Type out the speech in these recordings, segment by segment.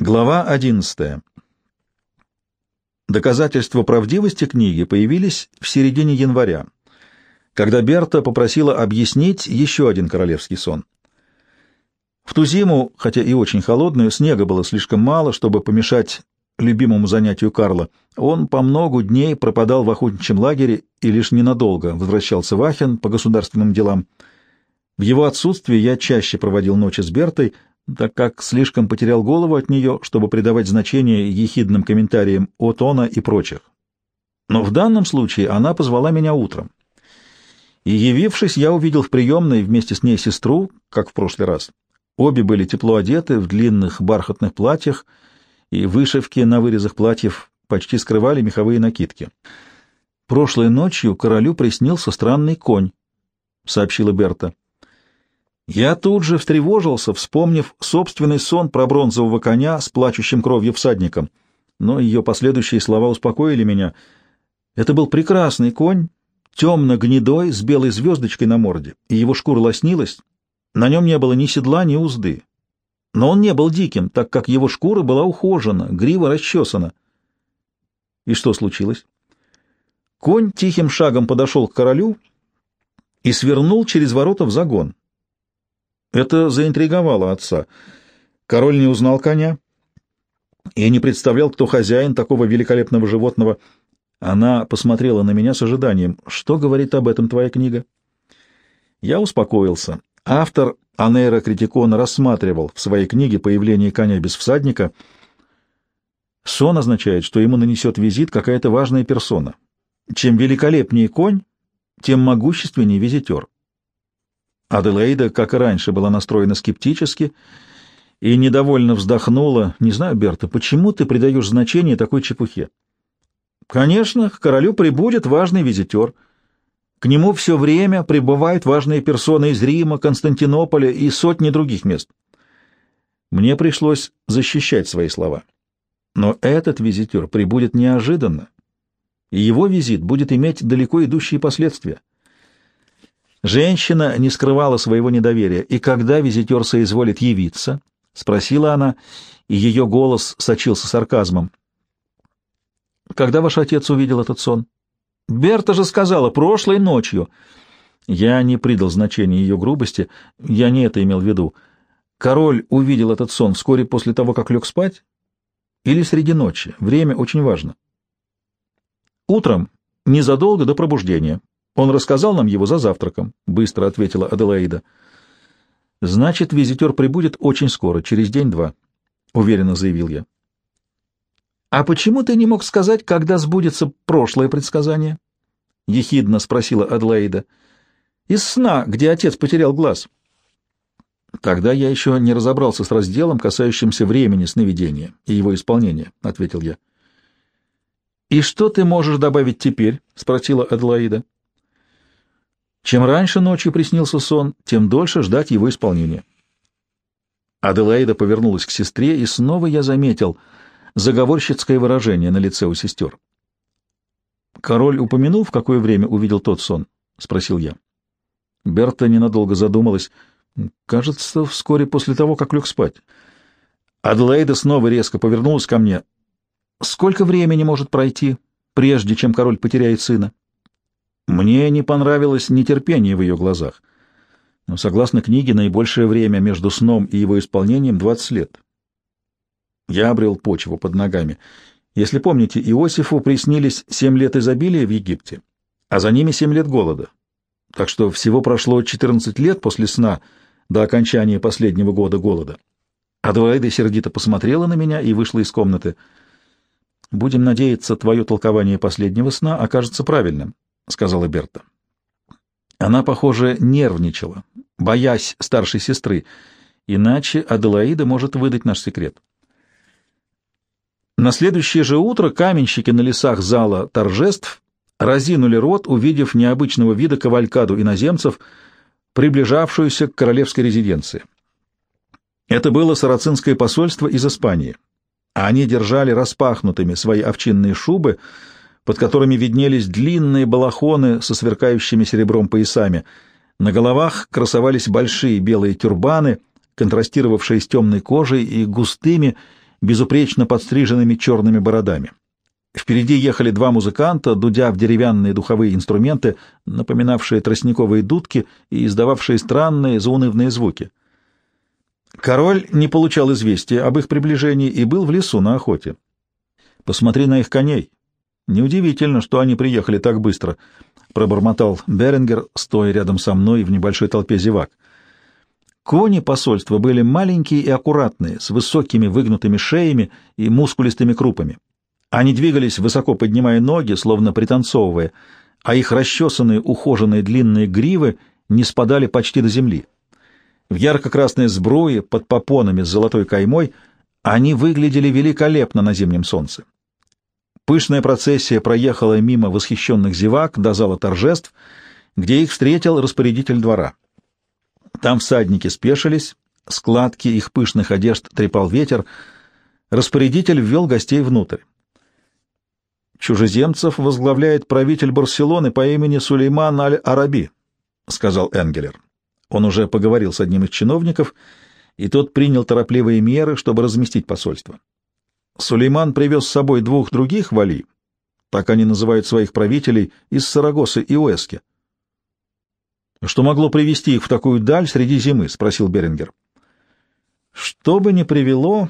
Глава 11. Доказательства правдивости книги появились в середине января, когда Берта попросила объяснить еще один королевский сон. В ту зиму, хотя и очень холодную, снега было слишком мало, чтобы помешать любимому занятию Карла. Он по многу дней пропадал в охотничьем лагере и лишь ненадолго возвращался в Ахен по государственным делам. В его отсутствие я чаще проводил ночи с Бертой — так как слишком потерял голову от нее, чтобы придавать значение ехидным комментариям от Она и прочих. Но в данном случае она позвала меня утром. И, явившись, я увидел в приемной вместе с ней сестру, как в прошлый раз. Обе были тепло одеты в длинных бархатных платьях, и вышивки на вырезах платьев почти скрывали меховые накидки. «Прошлой ночью королю приснился странный конь», — сообщила Берта. Я тут же встревожился, вспомнив собственный сон про бронзового коня с плачущим кровью всадником. Но ее последующие слова успокоили меня. Это был прекрасный конь, темно-гнедой, с белой звездочкой на морде, и его шкура лоснилась. На нем не было ни седла, ни узды. Но он не был диким, так как его шкура была ухожена, грива расчесана. И что случилось? Конь тихим шагом подошел к королю и свернул через ворота в загон. Это заинтриговало отца. Король не узнал коня и не представлял, кто хозяин такого великолепного животного. Она посмотрела на меня с ожиданием. «Что говорит об этом твоя книга?» Я успокоился. Автор Анейра Критикона рассматривал в своей книге появление коня без всадника. Сон означает, что ему нанесет визит какая-то важная персона. Чем великолепнее конь, тем могущественнее визитер. Аделаида, как и раньше, была настроена скептически и недовольно вздохнула. «Не знаю, Берта, почему ты придаешь значение такой чепухе?» «Конечно, к королю прибудет важный визитер. К нему все время прибывают важные персоны из Рима, Константинополя и сотни других мест». Мне пришлось защищать свои слова. Но этот визитер прибудет неожиданно, и его визит будет иметь далеко идущие последствия. Женщина не скрывала своего недоверия. «И когда визитер соизволит явиться?» — спросила она, и ее голос сочился сарказмом. «Когда ваш отец увидел этот сон?» «Берта же сказала, прошлой ночью». Я не придал значения ее грубости, я не это имел в виду. Король увидел этот сон вскоре после того, как лег спать? Или среди ночи? Время очень важно. Утром, незадолго до пробуждения, он рассказал нам его за завтраком, — быстро ответила Аделаида. — Значит, визитер прибудет очень скоро, через день-два, — уверенно заявил я. — А почему ты не мог сказать, когда сбудется прошлое предсказание? — ехидно спросила Аделаида. — Из сна, где отец потерял глаз. Тогда я еще не разобрался с разделом, касающимся времени сновидения и его исполнения, — ответил я. — И что ты можешь добавить теперь? — спросила Аделаида. — чем раньше ночью приснился сон, тем дольше ждать его исполнения. Аделаида повернулась к сестре, и снова я заметил заговорщицкое выражение на лице у сестер. «Король упомянул, в какое время увидел тот сон?» — спросил я. Берта ненадолго задумалась. «Кажется, вскоре после того, как лег спать». Аделаида снова резко повернулась ко мне. «Сколько времени может пройти, прежде чем король потеряет сына?» Мне не понравилось нетерпение в ее глазах. Но, согласно книге, наибольшее время между сном и его исполнением — 20 лет. Я обрел почву под ногами. Если помните, Иосифу приснились семь лет изобилия в Египте, а за ними семь лет голода. Так что всего прошло 14 лет после сна до окончания последнего года голода. Адвайда сердито посмотрела на меня и вышла из комнаты. «Будем надеяться, твое толкование последнего сна окажется правильным», — сказала Берта. Она, похоже, нервничала, боясь старшей сестры, иначе Аделаида может выдать наш секрет. На следующее же утро каменщики на лесах зала торжеств разинули рот, увидев необычного вида кавалькаду иноземцев, приближавшуюся к королевской резиденции. Это было сарацинское посольство из Испании. Они держали распахнутыми свои овчинные шубы, под которыми виднелись длинные балахоны со сверкающими серебром поясами. На головах красовались большие белые тюрбаны, контрастировавшие с темной кожей и густыми, безупречно подстриженными черными бородами. Впереди ехали два музыканта, дудя в деревянные духовые инструменты, напоминавшие тростниковые дудки и издававшие странные заунывные звуки. Король не получал известия об их приближении и был в лесу на охоте. «Посмотри на их коней. Неудивительно, что они приехали так быстро», — пробормотал Беренгер, стоя рядом со мной в небольшой толпе зевак. Кони посольства были маленькие и аккуратные, с высокими выгнутыми шеями и мускулистыми крупами. Они двигались, высоко поднимая ноги, словно пританцовывая, а их расчесанные, ухоженные длинные гривы не спадали почти до земли. В ярко-красной сбруе под попонами с золотой каймой они выглядели великолепно на зимнем солнце. Пышная процессия проехала мимо восхищенных зевак до зала торжеств, где их встретил распорядитель двора. Там всадники спешились, складки их пышных одежд трепал ветер, распорядитель ввел гостей внутрь. Чужеземцев возглавляет правитель Барселоны по имени Сулейман Аль-Араби, — сказал Энгелер. Он уже поговорил с одним из чиновников, и тот принял торопливые меры, чтобы разместить посольство. Сулейман привез с собой двух других вали, так они называют своих правителей, из Сарагосы и Уэски. «Что могло привести их в такую даль среди зимы?» — спросил Берингер. «Что бы ни привело,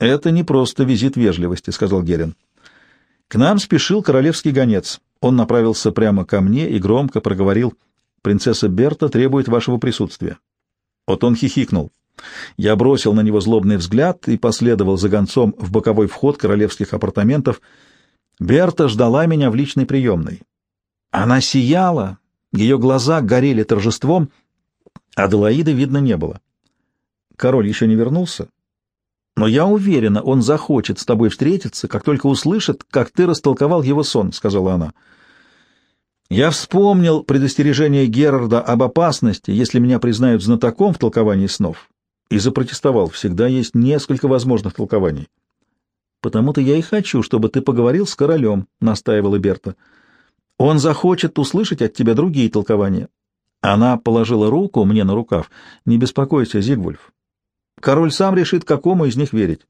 это не просто визит вежливости», — сказал Герин. К нам спешил королевский гонец. Он направился прямо ко мне и громко проговорил «Принцесса Берта требует вашего присутствия». Вот он хихикнул. Я бросил на него злобный взгляд и последовал за гонцом в боковой вход королевских апартаментов. Берта ждала меня в личной приемной. Она сияла, ее глаза горели торжеством, а Аделаиды видно не было. Король еще не вернулся, но я уверена, он захочет с тобой встретиться, как только услышит, как ты растолковал его сон, — сказала она. Я вспомнил предостережение Герарда об опасности, если меня признают знатоком в толковании снов, и запротестовал. Всегда есть несколько возможных толкований. Потому-то я и хочу, чтобы ты поговорил с королем, — настаивала Берта. Он захочет услышать от тебя другие толкования. Она положила руку мне на рукав. Не беспокойся, Зигвульф. Король сам решит, какому из них верить.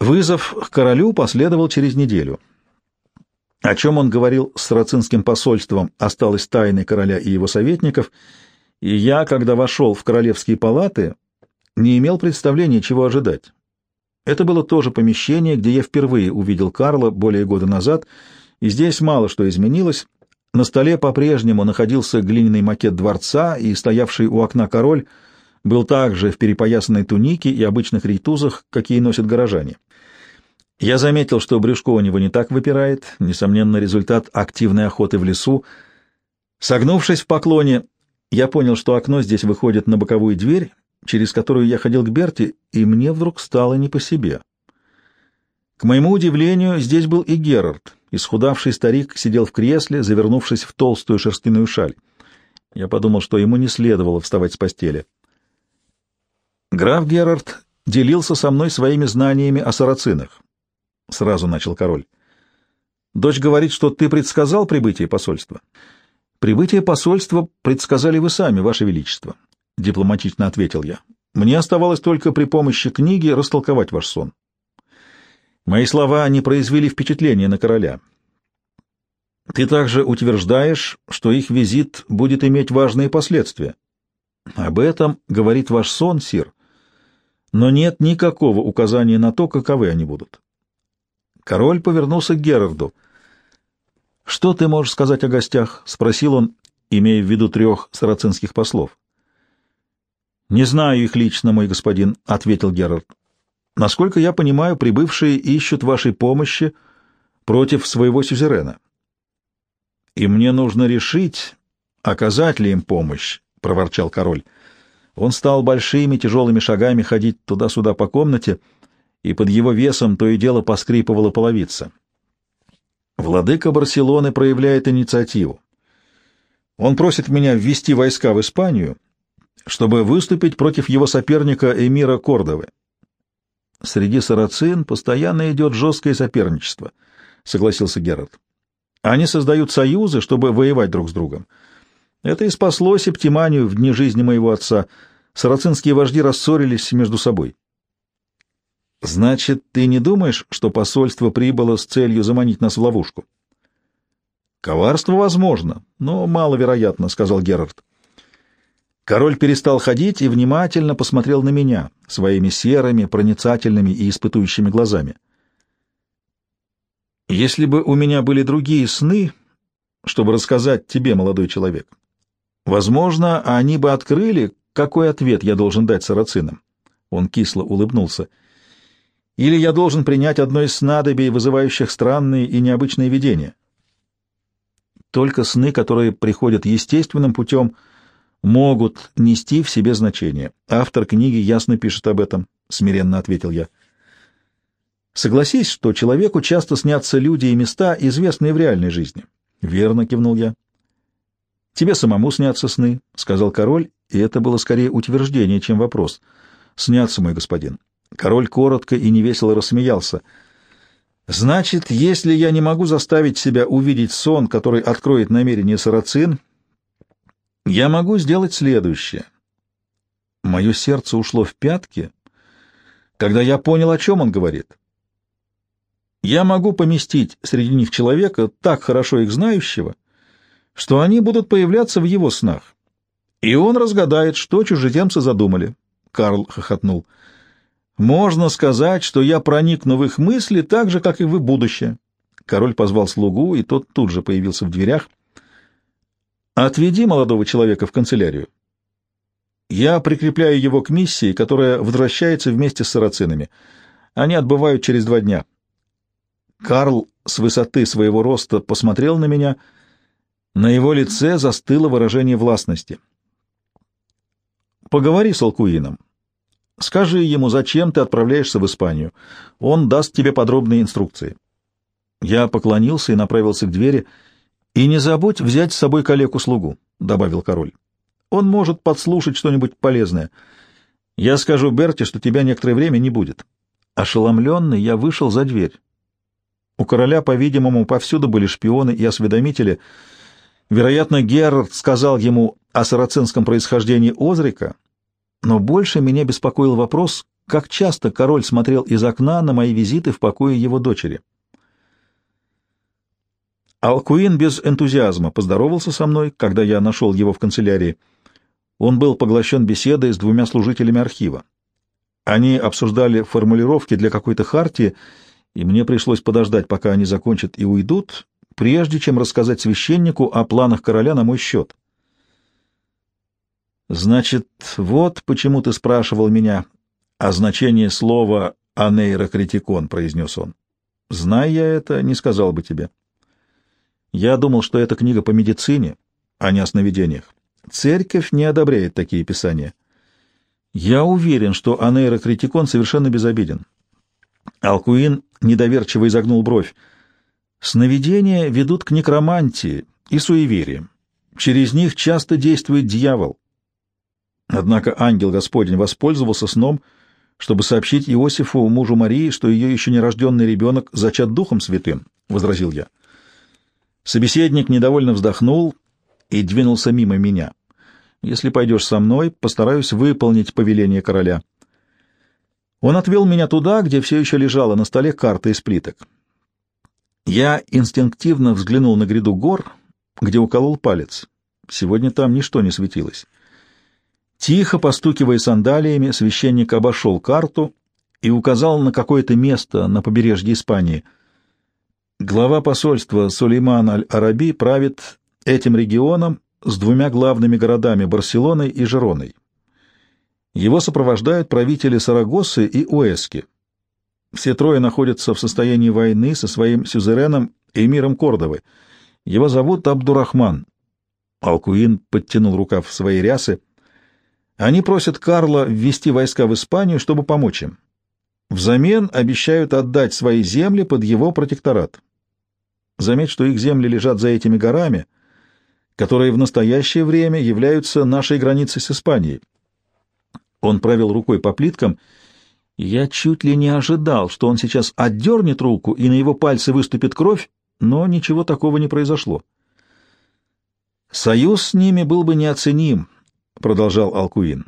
Вызов к королю последовал через неделю. О чем он говорил с рацинским посольством, осталось тайной короля и его советников, и я, когда вошел в королевские палаты, не имел представления, чего ожидать. Это было тоже помещение, где я впервые увидел Карла более года назад, и здесь мало что изменилось. На столе по-прежнему находился глиняный макет дворца, и стоявший у окна король — был также в перепоясанной тунике и обычных рейтузах, какие носят горожане. Я заметил, что брюшко у него не так выпирает, несомненно, результат активной охоты в лесу. Согнувшись в поклоне, я понял, что окно здесь выходит на боковую дверь, через которую я ходил к Берти, и мне вдруг стало не по себе. К моему удивлению, здесь был и Герард. Исхудавший старик сидел в кресле, завернувшись в толстую шерстяную шаль. Я подумал, что ему не следовало вставать с постели. Граф Герард делился со мной своими знаниями о сарацинах. Сразу начал король. Дочь говорит, что ты предсказал прибытие посольства. Прибытие посольства предсказали вы сами, ваше величество, дипломатично ответил я. Мне оставалось только при помощи книги растолковать ваш сон. Мои слова не произвели впечатления на короля. Ты также утверждаешь, что их визит будет иметь важные последствия. Об этом говорит ваш сон, сир но нет никакого указания на то, каковы они будут. Король повернулся к Герарду. «Что ты можешь сказать о гостях?» — спросил он, имея в виду трех сарацинских послов. «Не знаю их лично, мой господин», — ответил Герард. «Насколько я понимаю, прибывшие ищут вашей помощи против своего сюзерена. И мне нужно решить, оказать ли им помощь», — проворчал король. Он стал большими тяжелыми шагами ходить туда-сюда по комнате, и под его весом то и дело поскрипывала половица. Владыка Барселоны проявляет инициативу. Он просит меня ввести войска в Испанию, чтобы выступить против его соперника эмира Кордовы. Среди сарацин постоянно идет жесткое соперничество, — согласился Герард. Они создают союзы, чтобы воевать друг с другом. Это и спасло Септиманию в дни жизни моего отца. Сарацинские вожди рассорились между собой. Значит, ты не думаешь, что посольство прибыло с целью заманить нас в ловушку? Коварство возможно, но маловероятно, — сказал Герард. Король перестал ходить и внимательно посмотрел на меня своими серыми, проницательными и испытующими глазами. Если бы у меня были другие сны, чтобы рассказать тебе, молодой человек, возможно, они бы открыли, какой ответ я должен дать сарацинам. Он кисло улыбнулся. Или я должен принять одно из снадобий, вызывающих странные и необычные видения. Только сны, которые приходят естественным путем, могут нести в себе значение. Автор книги ясно пишет об этом, — смиренно ответил я. Согласись, что человеку часто снятся люди и места, известные в реальной жизни. Верно, кивнул я. Тебе самому снятся сны, — сказал король, и это было скорее утверждение, чем вопрос. Снятся, мой господин. Король коротко и невесело рассмеялся. Значит, если я не могу заставить себя увидеть сон, который откроет намерение сарацин, я могу сделать следующее. Мое сердце ушло в пятки, когда я понял, о чем он говорит. Я могу поместить среди них человека, так хорошо их знающего, что они будут появляться в его снах. И он разгадает, что чужеземцы задумали. Карл хохотнул. Можно сказать, что я проникну в их мысли так же, как и в будущее. Король позвал слугу, и тот тут же появился в дверях. Отведи молодого человека в канцелярию. Я прикрепляю его к миссии, которая возвращается вместе с сарацинами. Они отбывают через два дня. Карл с высоты своего роста посмотрел на меня. На его лице застыло выражение властности. «Поговори с Алкуином. Скажи ему, зачем ты отправляешься в Испанию. Он даст тебе подробные инструкции». Я поклонился и направился к двери. «И не забудь взять с собой калеку-слугу», — добавил король. «Он может подслушать что-нибудь полезное. Я скажу Берти, что тебя некоторое время не будет». Ошеломленный, я вышел за дверь. У короля, по-видимому, повсюду были шпионы и осведомители. Вероятно, Герард сказал ему о сарацинском происхождении Озрика, но больше меня беспокоил вопрос, как часто король смотрел из окна на мои визиты в покое его дочери. Алкуин без энтузиазма поздоровался со мной, когда я нашел его в канцелярии. Он был поглощен беседой с двумя служителями архива. Они обсуждали формулировки для какой-то хартии, и мне пришлось подождать, пока они закончат и уйдут, прежде чем рассказать священнику о планах короля на мой счет. «Значит, вот почему ты спрашивал меня о значении слова «анейрокритикон», — произнес он. «Зная я это, не сказал бы тебе. Я думал, что это книга по медицине, а не о сновидениях. Церковь не одобряет такие писания. Я уверен, что анейрокритикон совершенно безобиден. Алкуин недоверчиво изогнул бровь. Сновидения ведут к некромантии и суевериям. Через них часто действует дьявол. Однако ангел Господень воспользовался сном, чтобы сообщить Иосифу, мужу Марии, что ее еще нерожденный ребенок зачат Духом Святым, — возразил я. Собеседник недовольно вздохнул и двинулся мимо меня. Если пойдешь со мной, постараюсь выполнить повеление короля. Он отвел меня туда, где все еще лежала на столе карта из плиток. Я инстинктивно взглянул на гряду гор, где уколол палец. Сегодня там ничто не светилось. Тихо постукивая сандалиями, священник обошел карту и указал на какое-то место на побережье Испании. Глава посольства Сулейман аль-Араби правит этим регионом с двумя главными городами Барселоной и Жероной. Его сопровождают правители Сарагосы и Уэски. Все трое находятся в состоянии войны со своим сюзереном эмиром Кордовы. Его зовут Абдурахман. Алкуин подтянул рукав своей рясы. Они просят Карла ввести войска в Испанию, чтобы помочь им. Взамен обещают отдать свои земли под его протекторат. Заметь, что их земли лежат за этими горами, которые в настоящее время являются нашей границей с Испанией. Он провел рукой по плиткам, я чуть ли не ожидал, что он сейчас отдернет руку, и на его пальце выступит кровь, но ничего такого не произошло. «Союз с ними был бы неоценим», — продолжал Алкуин.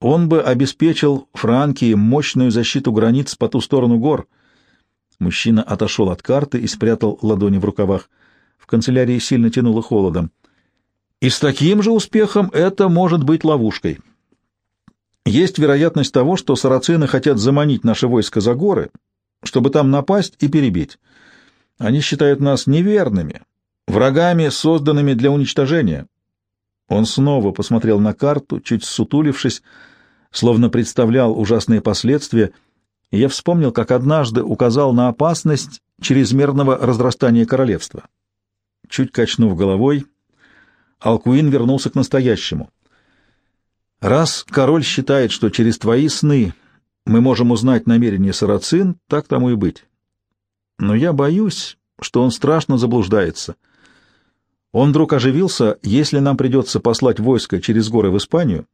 Он бы обеспечил Франкии мощную защиту границ по ту сторону гор. Мужчина отошел от карты и спрятал ладони в рукавах. В канцелярии сильно тянуло холодом. И с таким же успехом это может быть ловушкой. Есть вероятность того, что сарацины хотят заманить наше войско за горы, чтобы там напасть и перебить. Они считают нас неверными, врагами, созданными для уничтожения. Он снова посмотрел на карту, чуть сутулившись, словно представлял ужасные последствия, и я вспомнил, как однажды указал на опасность чрезмерного разрастания королевства. Чуть качнув головой, Алкуин вернулся к настоящему. «Раз король считает, что через твои сны мы можем узнать намерения сарацин, так тому и быть. Но я боюсь, что он страшно заблуждается. Он вдруг оживился, если нам придется послать войско через горы в Испанию,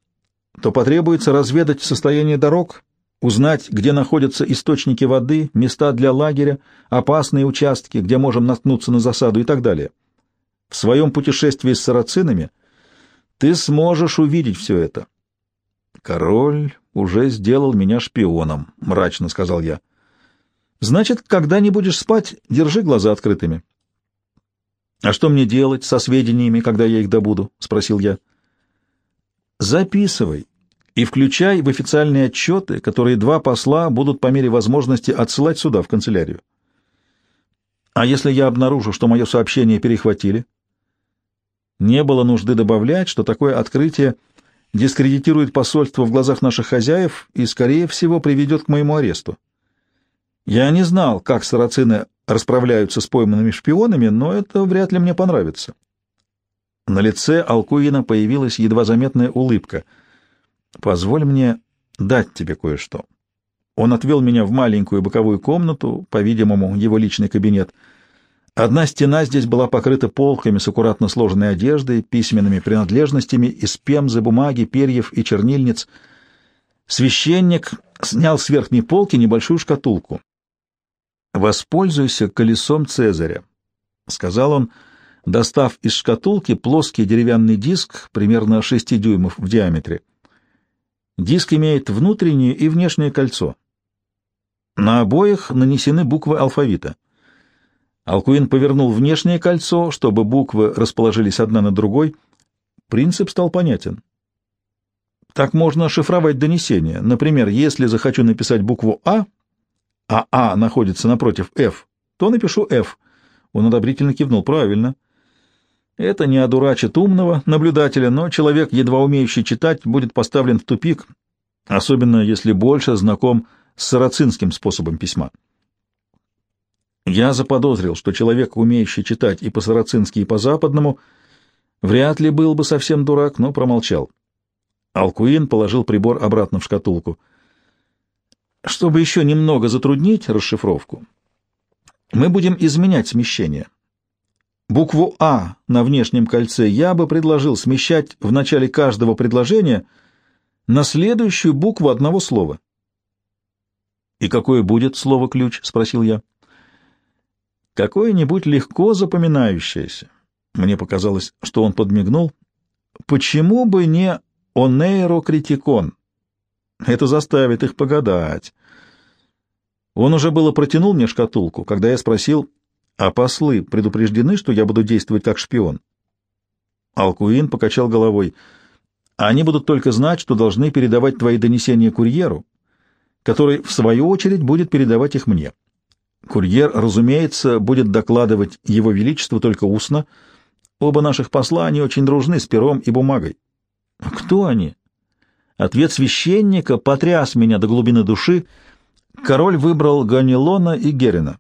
то потребуется разведать состояние дорог, узнать, где находятся источники воды, места для лагеря, опасные участки, где можем наткнуться на засаду и так далее. В своем путешествии с сарацинами ты сможешь увидеть все это. Король уже сделал меня шпионом, — мрачно сказал я. Значит, когда не будешь спать, держи глаза открытыми. — А что мне делать со сведениями, когда я их добуду? — спросил я. — Записывай и включай в официальные отчеты, которые два посла будут по мере возможности отсылать сюда, в канцелярию. А если я обнаружу, что мое сообщение перехватили? Не было нужды добавлять, что такое открытие дискредитирует посольство в глазах наших хозяев и, скорее всего, приведет к моему аресту. Я не знал, как сарацины расправляются с пойманными шпионами, но это вряд ли мне понравится. На лице Алкуина появилась едва заметная улыбка. «Позволь мне дать тебе кое-что». Он отвел меня в маленькую боковую комнату, по-видимому, его личный кабинет. Одна стена здесь была покрыта полками с аккуратно сложенной одеждой, письменными принадлежностями из пемзы, бумаги, перьев и чернильниц. Священник снял с верхней полки небольшую шкатулку. «Воспользуйся колесом Цезаря», — сказал он, достав из шкатулки плоский деревянный диск примерно 6 дюймов в диаметре. Диск имеет внутреннее и внешнее кольцо. На обоих нанесены буквы алфавита. Алкуин повернул внешнее кольцо, чтобы буквы расположились одна на другой. Принцип стал понятен. Так можно шифровать донесение. Например, если захочу написать букву «А», а «А» находится напротив «Ф», то напишу «Ф». Он одобрительно кивнул. Правильно. Это не одурачит умного наблюдателя, но человек, едва умеющий читать, будет поставлен в тупик, особенно если больше знаком с сарацинским способом письма. Я заподозрил, что человек, умеющий читать и по-сарацински, и по-западному, вряд ли был бы совсем дурак, но промолчал. Алкуин положил прибор обратно в шкатулку. Чтобы еще немного затруднить расшифровку, мы будем изменять смещение. Букву «А» на внешнем кольце я бы предложил смещать в начале каждого предложения на следующую букву одного слова. «И какое будет слово-ключ?» — спросил я. Какое-нибудь легко запоминающееся. Мне показалось, что он подмигнул. Почему бы не онейрокритикон? Это заставит их погадать. Он уже было протянул мне шкатулку, когда я спросил, а послы предупреждены, что я буду действовать как шпион? Алкуин покачал головой. Они будут только знать, что должны передавать твои донесения курьеру, который, в свою очередь, будет передавать их мне. Курьер, разумеется, будет докладывать его величеству только устно. Оба наших посла, они очень дружны с пером и бумагой. Кто они? Ответ священника потряс меня до глубины души. Король выбрал Ганилона и Герина.